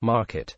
market.